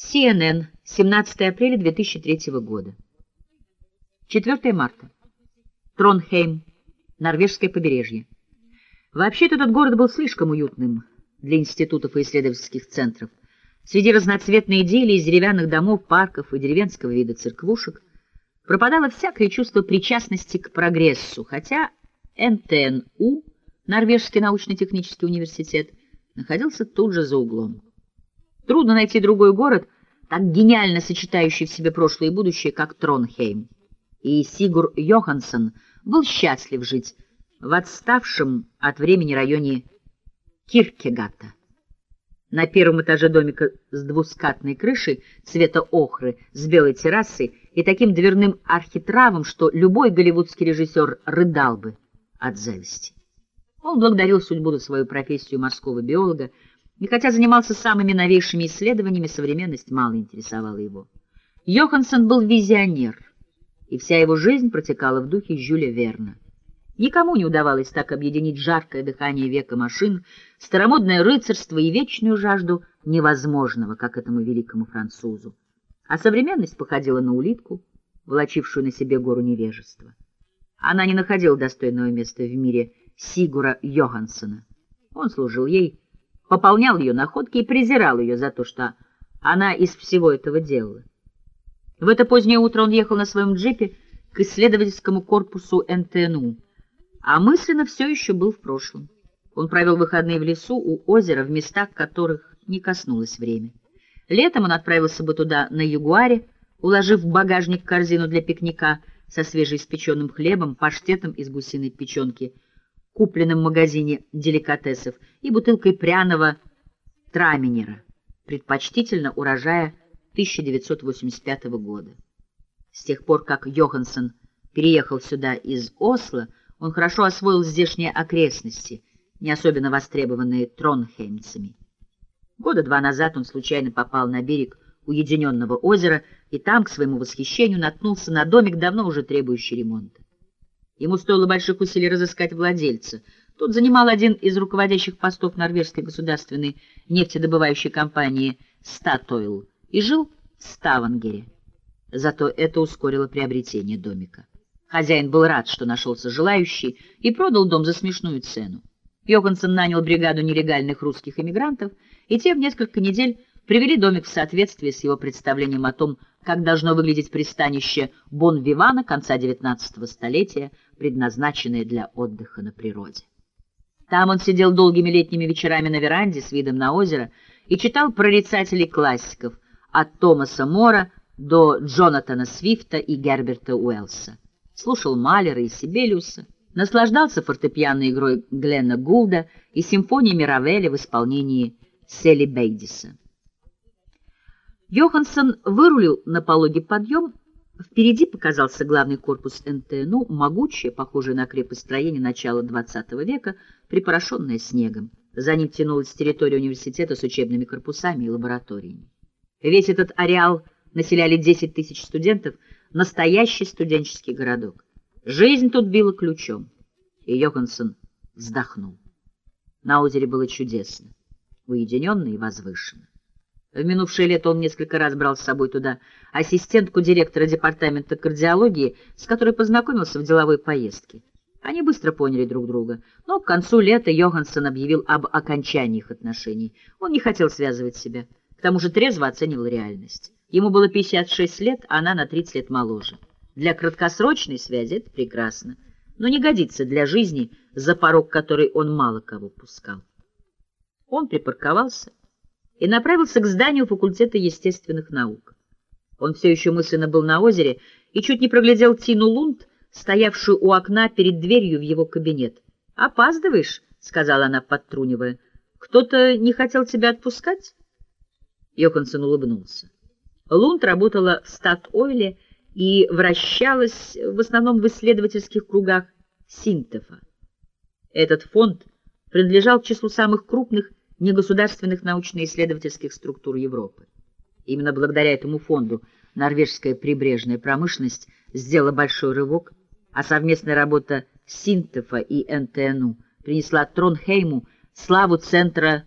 CNN, 17 апреля 2003 года. 4 марта. Тронхейм, норвежское побережье. Вообще-то этот город был слишком уютным для институтов и исследовательских центров. Среди разноцветной идиллии из деревянных домов, парков и деревенского вида церквушек пропадало всякое чувство причастности к прогрессу, хотя НТНУ, Норвежский научно-технический университет, находился тут же за углом. Трудно найти другой город, так гениально сочетающий в себе прошлое и будущее, как Тронхейм. И Сигур Йоханссон был счастлив жить в отставшем от времени районе Киркегата. На первом этаже домика с двускатной крышей цвета охры, с белой террасой и таким дверным архитравом, что любой голливудский режиссер рыдал бы от зависти. Он благодарил судьбу за свою профессию морского биолога, и хотя занимался самыми новейшими исследованиями, современность мало интересовала его. Йоханссон был визионер, и вся его жизнь протекала в духе Жюля Верна. Никому не удавалось так объединить жаркое дыхание века машин, старомодное рыцарство и вечную жажду невозможного, как этому великому французу. А современность походила на улитку, волочившую на себе гору невежества. Она не находила достойного места в мире Сигура Йоханссона. Он служил ей, пополнял ее находки и презирал ее за то, что она из всего этого делала. В это позднее утро он ехал на своем джипе к исследовательскому корпусу НТНУ, а мысленно все еще был в прошлом. Он провел выходные в лесу у озера, в местах которых не коснулось время. Летом он отправился бы туда на Ягуаре, уложив в багажник корзину для пикника со свежеиспеченным хлебом, паштетом из гусиной печенки — купленном в магазине деликатесов, и бутылкой пряного траминера, предпочтительно урожая 1985 года. С тех пор, как Йоханссон переехал сюда из Осло, он хорошо освоил здешние окрестности, не особенно востребованные тронхеймцами. Года два назад он случайно попал на берег уединенного озера и там, к своему восхищению, наткнулся на домик, давно уже требующий ремонта. Ему стоило больших усилий разыскать владельца. Тот занимал один из руководящих постов норвежской государственной нефтедобывающей компании «Статойл» и жил в Ставангере. Зато это ускорило приобретение домика. Хозяин был рад, что нашелся желающий, и продал дом за смешную цену. Йоханссон нанял бригаду нелегальных русских эмигрантов, и те в несколько недель привели домик в соответствие с его представлением о том, как должно выглядеть пристанище Бон-Вивана конца XIX столетия, предназначенное для отдыха на природе. Там он сидел долгими летними вечерами на веранде с видом на озеро и читал прорицателей классиков от Томаса Мора до Джонатана Свифта и Герберта Уэллса. Слушал Малера и Сибелиуса, наслаждался фортепианной игрой Гленна Гулда и симфониями Равеля в исполнении Селли Бейдиса. Йоханссон вырулил на пологий подъем. Впереди показался главный корпус НТНУ, могучее, похожее на крепость строение начала XX века, припорошенное снегом. За ним тянулась территория университета с учебными корпусами и лабораториями. Весь этот ареал населяли 10 тысяч студентов, настоящий студенческий городок. Жизнь тут била ключом, и Йоханссон вздохнул. На озере было чудесно, уединенно и возвышенно. В минувшее лето он несколько раз брал с собой туда ассистентку директора департамента кардиологии, с которой познакомился в деловой поездке. Они быстро поняли друг друга, но к концу лета Йоханссон объявил об окончании их отношений. Он не хотел связывать себя, к тому же трезво оценивал реальность. Ему было 56 лет, а она на 30 лет моложе. Для краткосрочной связи это прекрасно, но не годится для жизни, за порог которой он мало кого пускал. Он припарковался и направился к зданию факультета естественных наук. Он все еще мысленно был на озере и чуть не проглядел Тину Лунд, стоявшую у окна перед дверью в его кабинет. «Опаздываешь?» — сказала она, подтрунивая. «Кто-то не хотел тебя отпускать?» Йоханссон улыбнулся. Лунд работала в Стат-Ойле и вращалась в основном в исследовательских кругах Синтефа. Этот фонд принадлежал к числу самых крупных негосударственных научно-исследовательских структур Европы. Именно благодаря этому фонду норвежская прибрежная промышленность сделала большой рывок, а совместная работа Синтефа и НТНУ принесла Тронхейму славу центра